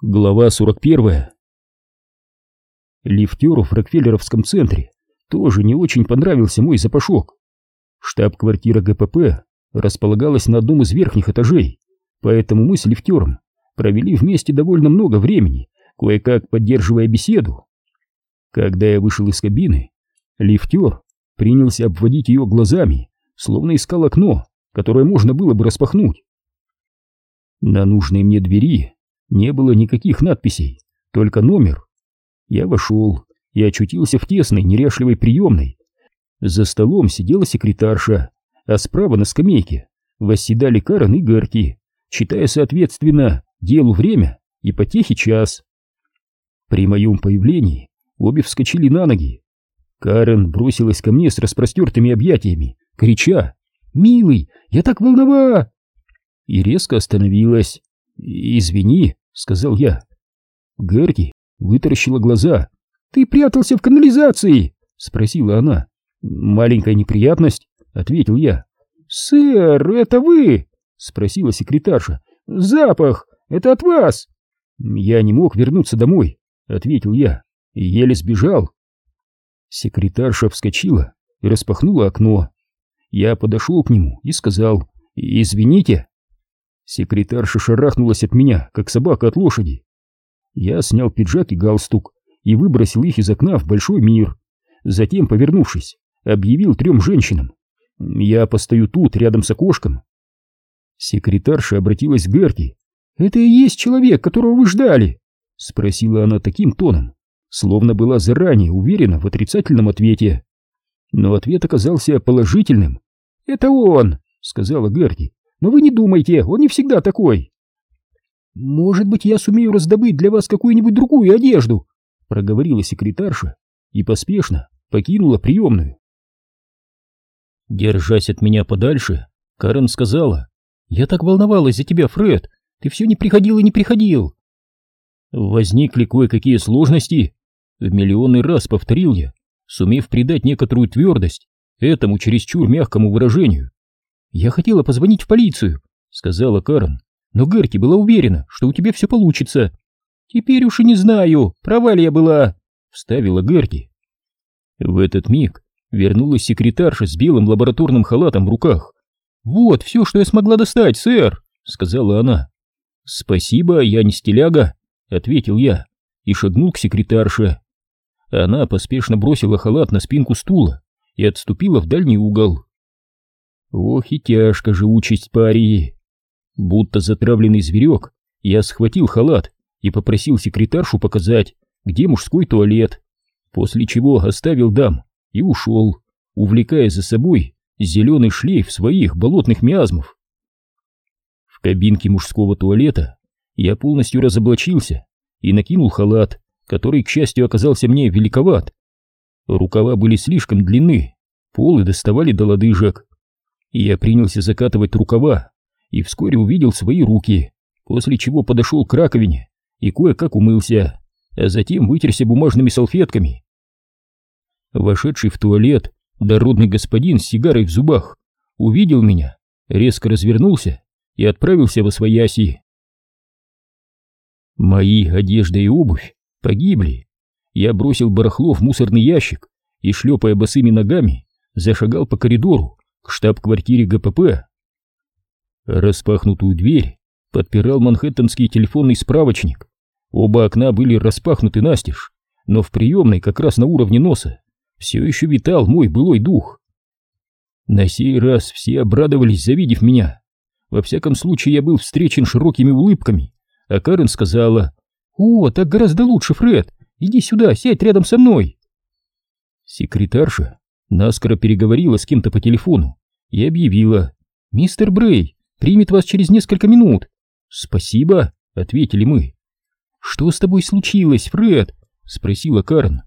Глава 41. Лифтеру в Рокфеллеровском центре тоже не очень понравился мой запашок. Штаб-квартира ГПП располагалась на одном из верхних этажей, поэтому мы с лифтером провели вместе довольно много времени, кое-как поддерживая беседу. Когда я вышел из кабины, лифтер принялся обводить ее глазами, словно искал окно, которое можно было бы распахнуть. На нужной мне двери не было никаких надписей, только номер. Я вошел и очутился в тесной, неряшливой приемной. За столом сидела секретарша, а справа на скамейке восседали Карен и Гарки, читая соответственно делу время и потехи час. При моем появлении обе вскочили на ноги. Карен бросилась ко мне с распростертыми объятиями, крича «Милый, я так волнова!» и резко остановилась. «Извини», — сказал я. Герти вытаращила глаза. «Ты прятался в канализации?» — спросила она. «Маленькая неприятность», — ответил я. «Сэр, это вы?» — спросила секретарша. «Запах! Это от вас!» «Я не мог вернуться домой», — ответил я, и еле сбежал. Секретарша вскочила и распахнула окно. Я подошел к нему и сказал «Извините». Секретарша шарахнулась от меня, как собака от лошади. Я снял пиджак и галстук и выбросил их из окна в большой мир. Затем, повернувшись, объявил трем женщинам. «Я постою тут, рядом с окошком». Секретарша обратилась к Герти. «Это и есть человек, которого вы ждали?» Спросила она таким тоном, словно была заранее уверена в отрицательном ответе. Но ответ оказался положительным. «Это он!» — сказала Герти. Но вы не думайте, он не всегда такой. Может быть, я сумею раздобыть для вас какую-нибудь другую одежду, проговорила секретарша и поспешно покинула приемную. Держась от меня подальше, Карен сказала, «Я так волновалась за тебя, Фред, ты все не приходил и не приходил». Возникли кое-какие сложности, в миллионный раз повторил я, сумев придать некоторую твердость этому чересчур мягкому выражению. «Я хотела позвонить в полицию», — сказала Карен, «но Герти была уверена, что у тебя все получится». «Теперь уж и не знаю, права ли я была», — вставила Герти. В этот миг вернулась секретарша с белым лабораторным халатом в руках. «Вот все, что я смогла достать, сэр», — сказала она. «Спасибо, я не стиляга», — ответил я и шагнул к секретарше. Она поспешно бросила халат на спинку стула и отступила в дальний угол. Ох и тяжко же участь парии. Будто затравленный зверек, я схватил халат и попросил секретаршу показать, где мужской туалет, после чего оставил дам и ушел, увлекая за собой зеленый шлейф своих болотных миазмов. В кабинке мужского туалета я полностью разоблачился и накинул халат, который, к счастью, оказался мне великоват. Рукава были слишком длинны, полы доставали до лодыжек, я принялся закатывать рукава и вскоре увидел свои руки, после чего подошел к раковине и кое-как умылся, а затем вытерся бумажными салфетками. Вошедший в туалет дородный господин с сигарой в зубах увидел меня, резко развернулся и отправился во свояси. Мои одежда и обувь погибли. Я бросил барахло в мусорный ящик и, шлепая босыми ногами, зашагал по коридору, к штаб-квартире ГПП. Распахнутую дверь подпирал манхэттенский телефонный справочник. Оба окна были распахнуты настежь, но в приемной, как раз на уровне носа, все еще витал мой былой дух. На сей раз все обрадовались, завидев меня. Во всяком случае, я был встречен широкими улыбками, а Карен сказала, «О, так гораздо лучше, Фред, иди сюда, сядь рядом со мной». Секретарша наскоро переговорила с кем-то по телефону и объявила «Мистер Брей примет вас через несколько минут». «Спасибо», — ответили мы. «Что с тобой случилось, Фред?» — спросила Карн.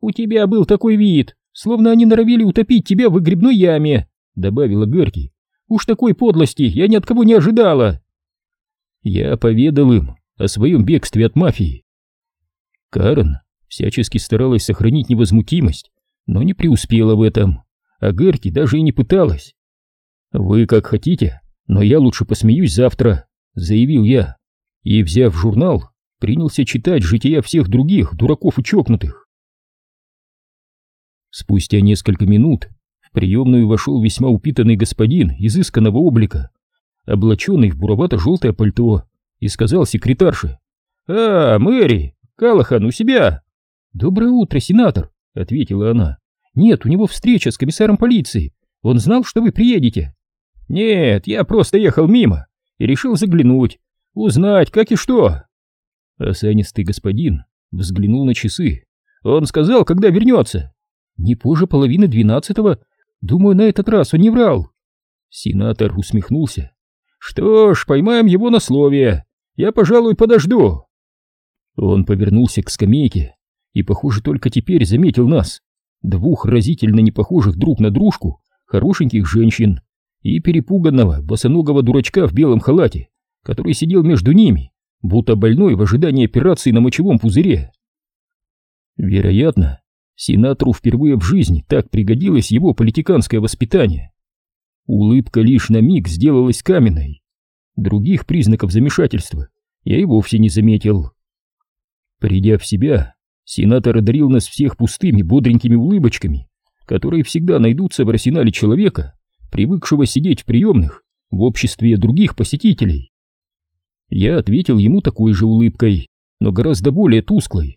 «У тебя был такой вид, словно они норовили утопить тебя в выгребной яме», — добавила Герки. «Уж такой подлости я ни от кого не ожидала». Я поведал им о своем бегстве от мафии. Карн всячески старалась сохранить невозмутимость, но не преуспела в этом а Герки даже и не пыталась. «Вы как хотите, но я лучше посмеюсь завтра», — заявил я. и, взяв журнал, принялся читать жития всех других дураков и чокнутых. Спустя несколько минут в приемную вошел весьма упитанный господин изысканного облика, облаченный в буровато-желтое пальто, и сказал секретарше, «А, Мэри, Калахан у себя!» «Доброе утро, сенатор!» — ответила она. «Нет, у него встреча с комиссаром полиции. Он знал, что вы приедете». «Нет, я просто ехал мимо и решил заглянуть, узнать, как и что». Осанистый господин взглянул на часы. «Он сказал, когда вернется». «Не позже половины двенадцатого. Думаю, на этот раз он не врал». Сенатор усмехнулся. «Что ж, поймаем его на слове. Я, пожалуй, подожду». Он повернулся к скамейке и, похоже, только теперь заметил нас, двух разительно непохожих друг на дружку хорошеньких женщин и перепуганного босоногого дурачка в белом халате, который сидел между ними, будто больной в ожидании операции на мочевом пузыре. Вероятно, сенатору впервые в жизни так пригодилось его политиканское воспитание. Улыбка лишь на миг сделалась каменной. Других признаков замешательства я и вовсе не заметил. Придя в себя, сенатор одарил нас всех пустыми, бодренькими улыбочками, которые всегда найдутся в арсенале человека, привыкшего сидеть в приемных в обществе других посетителей. Я ответил ему такой же улыбкой, но гораздо более тусклой.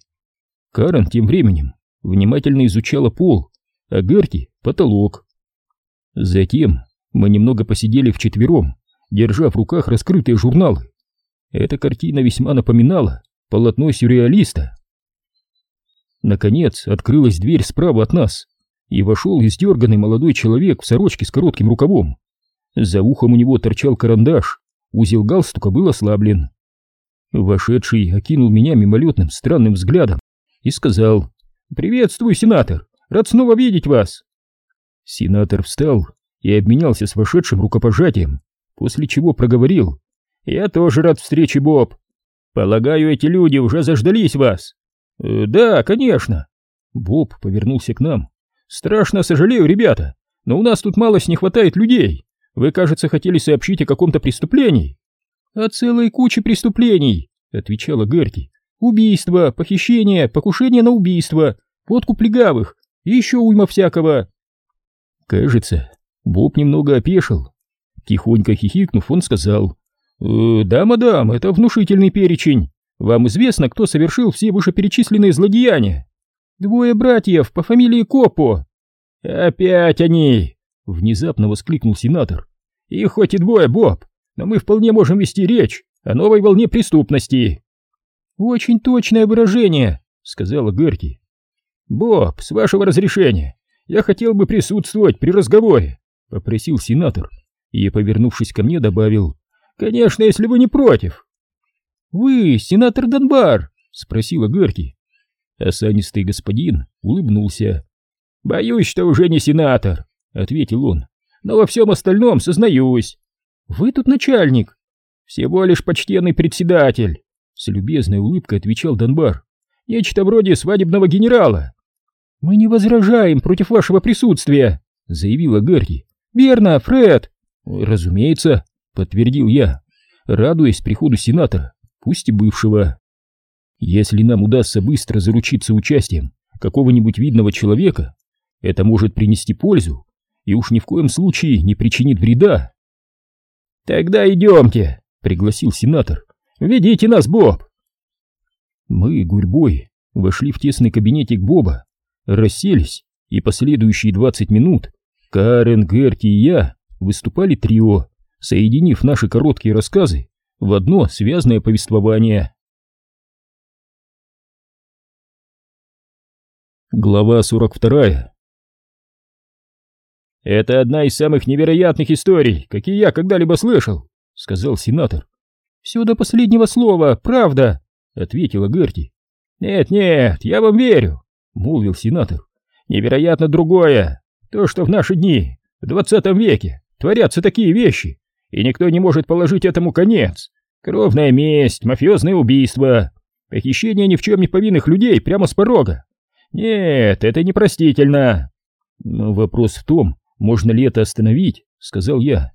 Карен тем временем внимательно изучала пол, а Герти — потолок. Затем мы немного посидели вчетвером, держа в руках раскрытые журналы. Эта картина весьма напоминала полотно сюрреалиста. Наконец открылась дверь справа от нас, и вошел издерганный молодой человек в сорочке с коротким рукавом. За ухом у него торчал карандаш, узел галстука был ослаблен. Вошедший окинул меня мимолетным странным взглядом и сказал «Приветствую, сенатор! Рад снова видеть вас!» Сенатор встал и обменялся с вошедшим рукопожатием, после чего проговорил «Я тоже рад встрече, Боб. Полагаю, эти люди уже заждались вас?» «Э, «Да, конечно». Боб повернулся к нам. «Страшно сожалею, ребята, но у нас тут малость не хватает людей. Вы, кажется, хотели сообщить о каком-то преступлении». «О целой куче преступлений», — отвечала Герти. «Убийство, похищение, покушение на убийство, подкуп легавых и еще уйма всякого». Кажется, Боб немного опешил. Тихонько хихикнув, он сказал, «Э, «Да, мадам, это внушительный перечень. Вам известно, кто совершил все вышеперечисленные злодеяния?» «Двое братьев по фамилии Копо». «Опять они!» — внезапно воскликнул сенатор. «И хоть и двое, Боб, но мы вполне можем вести речь о новой волне преступности». «Очень точное выражение», — сказала Герти. «Боб, с вашего разрешения, я хотел бы присутствовать при разговоре», — попросил сенатор и, повернувшись ко мне, добавил. «Конечно, если вы не против». «Вы сенатор Донбар?» — спросила Герти. Осанистый господин улыбнулся. «Боюсь, что уже не сенатор», — ответил он. «Но во всем остальном сознаюсь». «Вы тут начальник». «Всего лишь почтенный председатель», — с любезной улыбкой отвечал Донбар. «Нечто вроде свадебного генерала». «Мы не возражаем против вашего присутствия», — заявила Герти. «Верно, Фред». «Разумеется», — подтвердил я, радуясь приходу сенатора, пусть и бывшего. «Если нам удастся быстро заручиться участием какого-нибудь видного человека, это может принести пользу и уж ни в коем случае не причинит вреда». «Тогда идемте», — пригласил сенатор. «Ведите нас, Боб». Мы гурьбой вошли в тесный кабинетик Боба, расселись, и последующие двадцать минут Карен, Герти и я выступали трио, соединив наши короткие рассказы в одно связное повествование. Глава 42 «Это одна из самых невероятных историй, какие я когда-либо слышал», — сказал сенатор. «Все до последнего слова, правда», — ответила Герти. «Нет-нет, я вам верю», — молвил сенатор. «Невероятно другое, то, что в наши дни в двадцатом веке творятся такие вещи, и никто не может положить этому конец. Кровная месть, мафиозное убийство, похищение ни в чем не повинных людей прямо с порога. Нет, это непростительно. Но вопрос в том, можно ли это остановить, сказал я.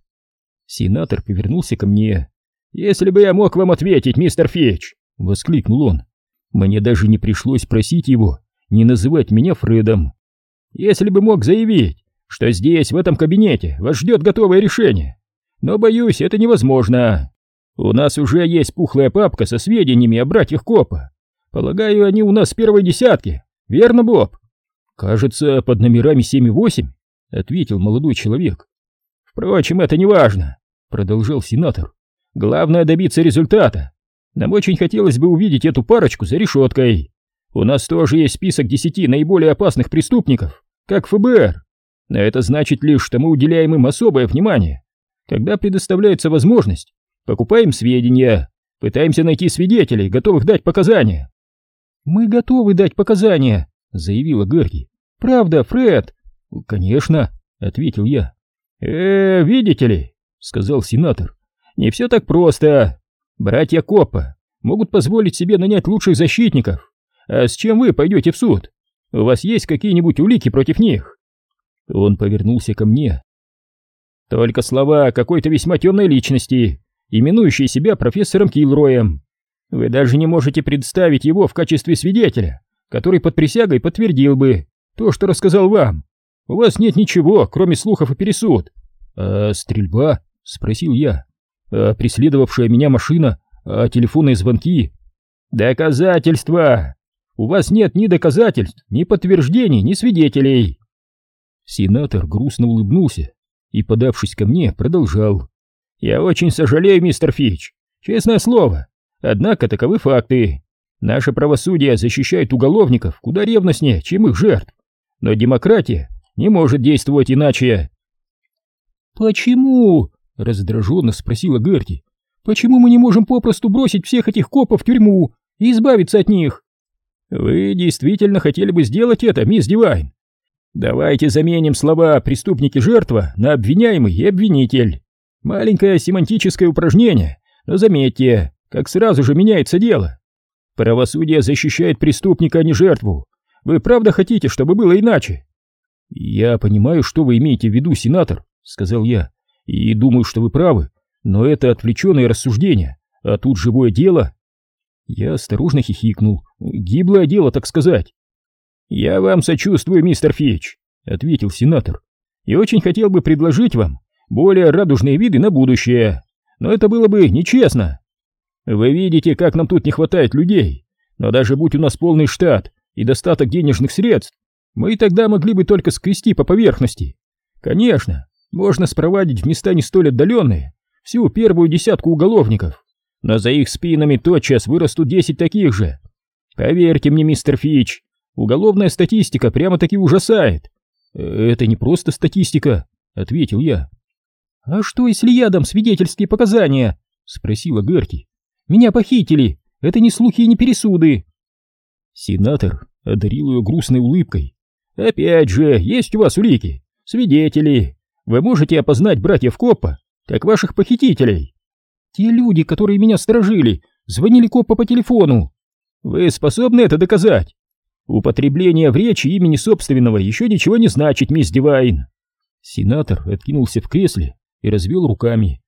Сенатор повернулся ко мне. Если бы я мог вам ответить, мистер Фич!» — воскликнул он. Мне даже не пришлось просить его не называть меня Фредом. «Если бы мог заявить, что здесь, в этом кабинете, вас ждет готовое решение. Но, боюсь, это невозможно. У нас уже есть пухлая папка со сведениями о братьях Копа. Полагаю, они у нас с первой десятки. Верно, Боб?» «Кажется, под номерами 7 и 8», — ответил молодой человек. «Впрочем, это не важно», — продолжал сенатор. «Главное добиться результата. Нам очень хотелось бы увидеть эту парочку за решеткой. У нас тоже есть список десяти наиболее опасных преступников, как ФБР. Но это значит лишь, что мы уделяем им особое внимание. Когда предоставляется возможность, покупаем сведения, пытаемся найти свидетелей, готовых дать показания. «Мы готовы дать показания», — заявила Герги. «Правда, Фред?» «Конечно», — ответил я. «Э, видите ли», — сказал сенатор, — «не все так просто. Братья Коппа могут позволить себе нанять лучших защитников. А с чем вы пойдете в суд? У вас есть какие-нибудь улики против них?» Он повернулся ко мне. «Только слова какой-то весьма темной личности, именующей себя профессором Килроем. Вы даже не можете представить его в качестве свидетеля, который под присягой подтвердил бы то, что рассказал вам. У вас нет ничего, кроме слухов и пересуд. А стрельба? Спросил я. А преследовавшая меня машина? А телефонные звонки? Доказательства! У вас нет ни доказательств, ни подтверждений, ни свидетелей. Сенатор грустно улыбнулся и, подавшись ко мне, продолжал. «Я очень сожалею, мистер Фич, честное слово. Однако таковы факты. Наше правосудие защищает уголовников куда ревностнее, чем их жертв. Но демократия не может действовать иначе». «Почему?» — раздраженно спросила Герти. «Почему мы не можем попросту бросить всех этих копов в тюрьму и избавиться от них?» «Вы действительно хотели бы сделать это, мисс Дивайн? Давайте заменим слова «преступник-жертва» на «обвиняемый» и «обвинитель». Маленькое семантическое упражнение, но заметьте, как сразу же меняется дело. Правосудие защищает преступника, а не жертву. Вы правда хотите, чтобы было иначе? Я понимаю, что вы имеете в виду, сенатор, сказал я, и думаю, что вы правы, но это отвлеченное рассуждение, а тут живое дело. Я осторожно хихикнул. Гиблое дело, так сказать. «Я вам сочувствую, мистер Фич», — ответил сенатор, «и очень хотел бы предложить вам более радужные виды на будущее, но это было бы нечестно. Вы видите, как нам тут не хватает людей, но даже будь у нас полный штат и достаток денежных средств, мы и тогда могли бы только скрести по поверхности. Конечно, можно спровадить в места не столь отдаленные всю первую десятку уголовников, но за их спинами тотчас вырастут десять таких же. Поверьте мне, мистер Фич, Уголовная статистика прямо-таки ужасает. Это не просто статистика, ответил я. А что, если я дам свидетельские показания? Спросила Герти. Меня похитили. Это не слухи и не пересуды. Сенатор одарил ее грустной улыбкой. Опять же, есть у вас улики, свидетели. Вы можете опознать братьев Коппа, как ваших похитителей. Те люди, которые меня сторожили, звонили Коппа по телефону. Вы способны это доказать? Употребление в речи имени собственного еще ничего не значит, мисс Дивайн. Сенатор откинулся в кресле и развел руками.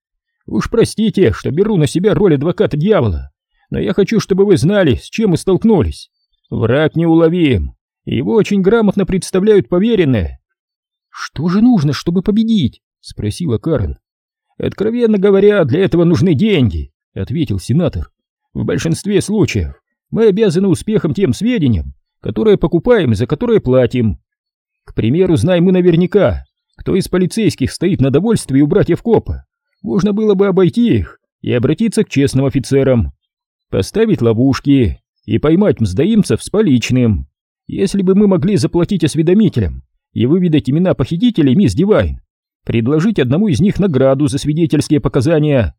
Уж простите, что беру на себя роль адвоката дьявола, но я хочу, чтобы вы знали, с чем мы столкнулись. Враг неуловим, его очень грамотно представляют поверенные. Что же нужно, чтобы победить? спросила Карен. Откровенно говоря, для этого нужны деньги, ответил сенатор. В большинстве случаев мы обязаны успехом тем сведениям, которые покупаем за которые платим. К примеру, знаем мы наверняка, кто из полицейских стоит на довольстве у братьев Копа. Можно было бы обойти их и обратиться к честным офицерам. Поставить ловушки и поймать мздоимцев с поличным. Если бы мы могли заплатить осведомителям и выведать имена похитителей мисс Дивайн, предложить одному из них награду за свидетельские показания.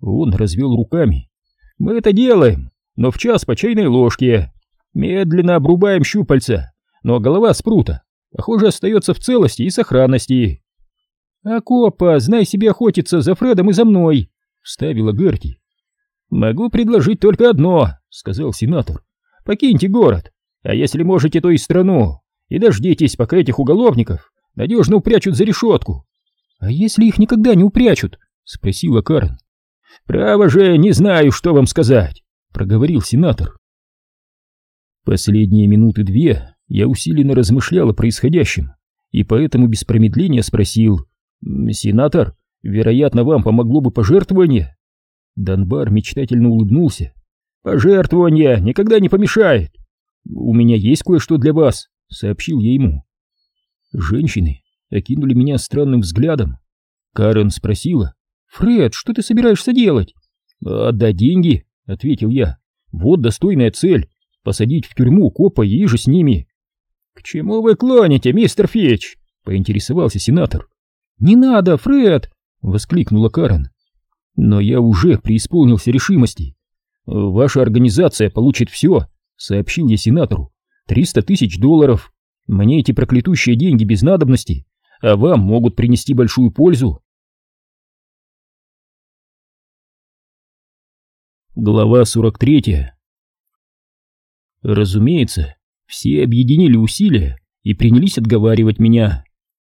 Он развел руками. Мы это делаем, но в час по чайной ложке. Медленно обрубаем щупальца, но голова спрута, похоже, остается в целости и сохранности. «А копа, знай себе охотиться за Фредом и за мной», — вставила Герти. «Могу предложить только одно», — сказал сенатор. «Покиньте город, а если можете, то и страну, и дождитесь, пока этих уголовников надежно упрячут за решетку». «А если их никогда не упрячут?» — спросила Карен. Право же, не знаю, что вам сказать, проговорил сенатор. Последние минуты две я усиленно размышлял о происходящем, и поэтому без промедления спросил, «Сенатор, вероятно, вам помогло бы пожертвование?» Донбар мечтательно улыбнулся. «Пожертвование никогда не помешает. У меня есть кое-что для вас», — сообщил я ему. Женщины окинули меня странным взглядом. Карен спросила, «Фред, что ты собираешься делать?» «Отдать деньги», — ответил я. «Вот достойная цель — посадить в тюрьму копа и же с ними». «К чему вы клоните, мистер Фич?» — поинтересовался сенатор. «Не надо, Фред!» — воскликнула Карен. Но я уже преисполнился решимости. «Ваша организация получит все», — сообщил я сенатору. «Триста тысяч долларов. Мне эти проклятущие деньги без надобности, а вам могут принести большую пользу». Глава 43 Разумеется, все объединили усилия и принялись отговаривать меня.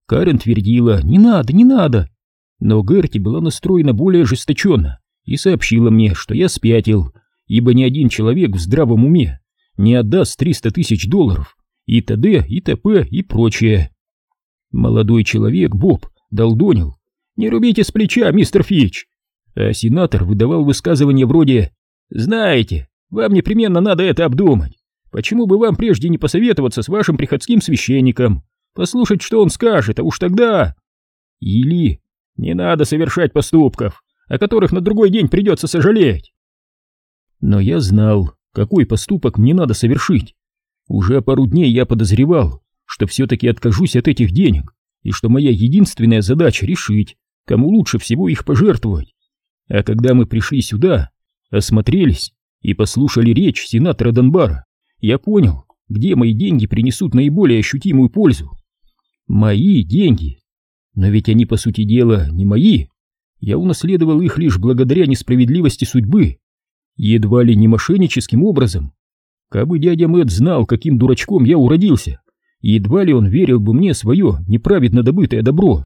Карен твердила «не надо, не надо», но Герти была настроена более ожесточенно и сообщила мне, что я спятил, ибо ни один человек в здравом уме не отдаст 300 тысяч долларов и т.д., и т.п. и прочее. Молодой человек, Боб, долдонил «Не рубите с плеча, мистер Фич!» А сенатор выдавал высказывания вроде «Знаете, вам непременно надо это обдумать. Почему бы вам прежде не посоветоваться с вашим приходским священником, послушать, что он скажет, а уж тогда...» Или «Не надо совершать поступков, о которых на другой день придется сожалеть». Но я знал, какой поступок мне надо совершить. Уже пару дней я подозревал, что все-таки откажусь от этих денег, и что моя единственная задача решить, кому лучше всего их пожертвовать. А когда мы пришли сюда, осмотрелись и послушали речь сенатора Донбара, я понял, где мои деньги принесут наиболее ощутимую пользу. Мои деньги. Но ведь они, по сути дела, не мои. Я унаследовал их лишь благодаря несправедливости судьбы. Едва ли не мошенническим образом. Кабы дядя Мэтт знал, каким дурачком я уродился, едва ли он верил бы мне свое неправедно добытое добро.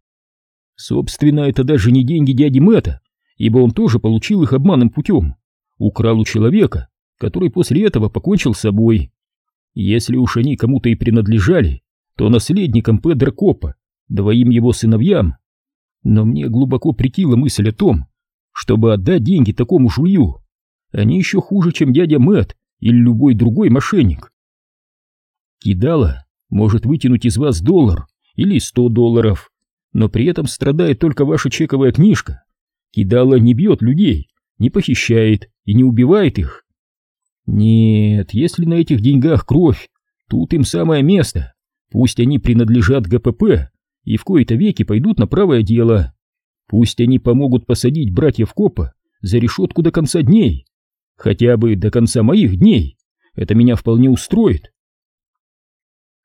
Собственно, это даже не деньги дяди Мэтта, ибо он тоже получил их обманным путем украл у человека, который после этого покончил с собой. Если уж они кому-то и принадлежали, то наследникам Педро Копа, двоим его сыновьям. Но мне глубоко прикила мысль о том, чтобы отдать деньги такому жулью. Они еще хуже, чем дядя Мэт или любой другой мошенник. Кидала может вытянуть из вас доллар или сто долларов, но при этом страдает только ваша чековая книжка. Кидала не бьет людей, не похищает и не убивает их. Нет, если на этих деньгах кровь, тут им самое место. Пусть они принадлежат ГПП и в кои-то веки пойдут на правое дело. Пусть они помогут посадить братьев Копа за решетку до конца дней. Хотя бы до конца моих дней. Это меня вполне устроит.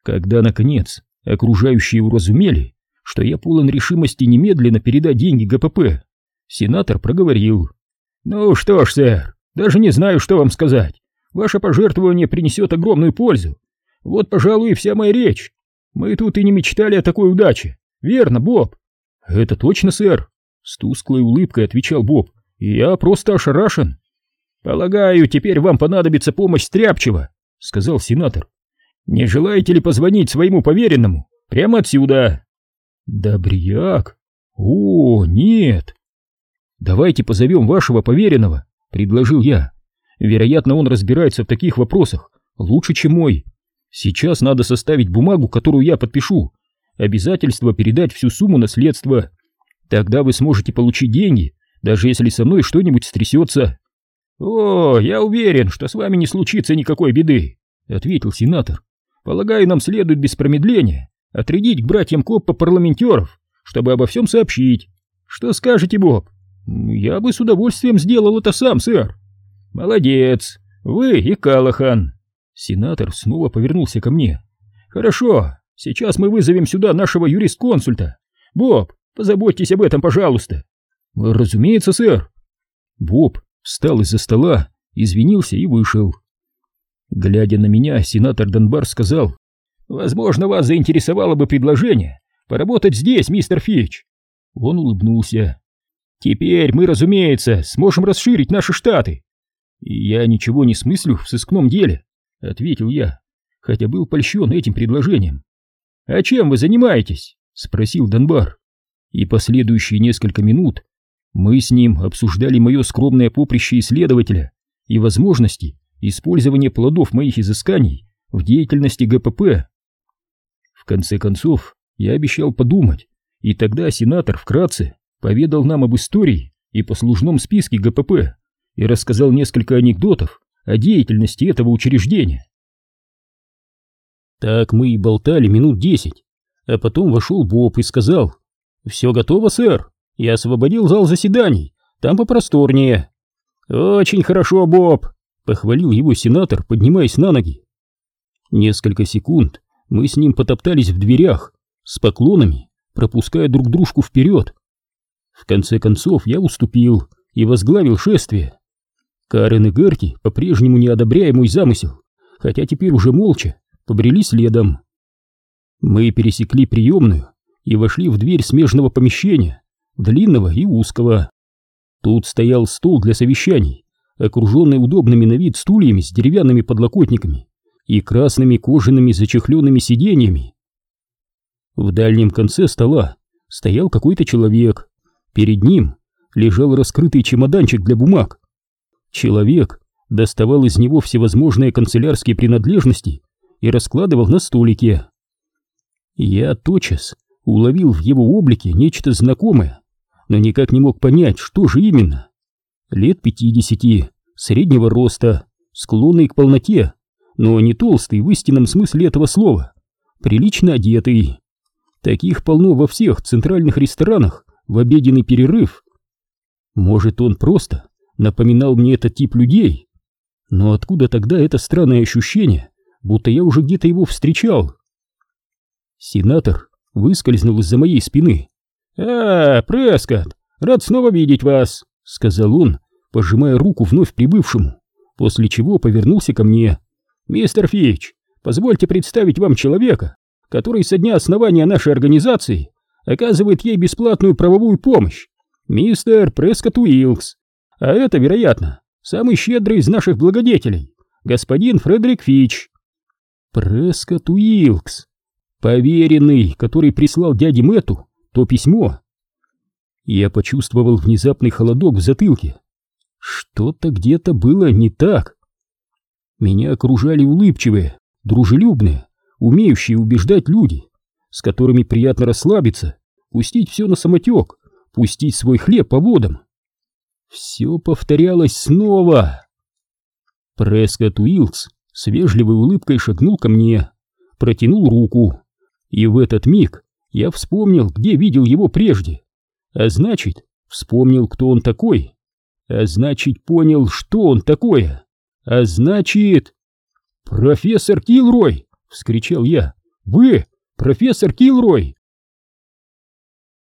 Когда, наконец, окружающие уразумели, что я полон решимости немедленно передать деньги ГПП, сенатор проговорил. «Ну что ж, сэр, даже не знаю, что вам сказать. Ваше пожертвование принесет огромную пользу. Вот, пожалуй, и вся моя речь. Мы тут и не мечтали о такой удаче. Верно, Боб?» «Это точно, сэр», — с тусклой улыбкой отвечал Боб. «Я просто ошарашен». «Полагаю, теперь вам понадобится помощь Стряпчева», — сказал сенатор. «Не желаете ли позвонить своему поверенному? Прямо отсюда». «Добряк? О, нет!» «Давайте позовем вашего поверенного», — предложил я. «Вероятно, он разбирается в таких вопросах лучше, чем мой. Сейчас надо составить бумагу, которую я подпишу. Обязательство передать всю сумму наследства. Тогда вы сможете получить деньги, даже если со мной что-нибудь стрясется». «О, я уверен, что с вами не случится никакой беды», — ответил сенатор. «Полагаю, нам следует без промедления отрядить к братьям Коппа парламентеров, чтобы обо всем сообщить. Что скажете, Боб?» «Я бы с удовольствием сделал это сам, сэр». «Молодец! Вы и Калахан!» Сенатор снова повернулся ко мне. «Хорошо, сейчас мы вызовем сюда нашего юрисконсульта. Боб, позаботьтесь об этом, пожалуйста». «Разумеется, сэр». Боб встал из-за стола, извинился и вышел. Глядя на меня, сенатор Донбар сказал, «Возможно, вас заинтересовало бы предложение поработать здесь, мистер Фич». Он улыбнулся. Теперь мы, разумеется, сможем расширить наши штаты. Я ничего не смыслю в сыскном деле, ответил я, хотя был польщен этим предложением. А чем вы занимаетесь? спросил Донбар. И последующие несколько минут мы с ним обсуждали мое скромное поприще исследователя и возможности использования плодов моих изысканий в деятельности ГПП. В конце концов, я обещал подумать, и тогда сенатор вкратце поведал нам об истории и послужном списке ГПП и рассказал несколько анекдотов о деятельности этого учреждения. Так мы и болтали минут десять, а потом вошел Боб и сказал, «Все готово, сэр, я освободил зал заседаний, там попросторнее». «Очень хорошо, Боб», — похвалил его сенатор, поднимаясь на ноги. Несколько секунд мы с ним потоптались в дверях, с поклонами, пропуская друг дружку вперед. В конце концов я уступил и возглавил шествие. Карен и Герти по-прежнему не одобряя мой замысел, хотя теперь уже молча побрели следом. Мы пересекли приемную и вошли в дверь смежного помещения, длинного и узкого. Тут стоял стол для совещаний, окруженный удобными на вид стульями с деревянными подлокотниками и красными кожаными зачехленными сиденьями. В дальнем конце стола стоял какой-то человек Перед ним лежал раскрытый чемоданчик для бумаг. Человек доставал из него всевозможные канцелярские принадлежности и раскладывал на столике. Я тотчас уловил в его облике нечто знакомое, но никак не мог понять, что же именно. Лет пятидесяти, среднего роста, склонный к полноте, но не толстый в истинном смысле этого слова, прилично одетый. Таких полно во всех центральных ресторанах в обеденный перерыв. Может, он просто напоминал мне этот тип людей? Но откуда тогда это странное ощущение, будто я уже где-то его встречал? Сенатор выскользнул из-за моей спины. «А, Прескотт, рад снова видеть вас», — сказал он, пожимая руку вновь прибывшему, после чего повернулся ко мне. «Мистер Фич, позвольте представить вам человека, который со дня основания нашей организации оказывает ей бесплатную правовую помощь. Мистер Прескотт Уилкс. А это, вероятно, самый щедрый из наших благодетелей, господин Фредерик Фич. Прескотт Уилкс. Поверенный, который прислал дяде Мэтту то письмо. Я почувствовал внезапный холодок в затылке. Что-то где-то было не так. Меня окружали улыбчивые, дружелюбные, умеющие убеждать люди с которыми приятно расслабиться, пустить все на самотек, пустить свой хлеб по водам. Все повторялось снова. Прескотт Уилкс с вежливой улыбкой шагнул ко мне, протянул руку, и в этот миг я вспомнил, где видел его прежде, а значит, вспомнил, кто он такой, а значит, понял, что он такое, а значит... «Профессор Килрой!» — вскричал я. «Вы Профессор Килрой!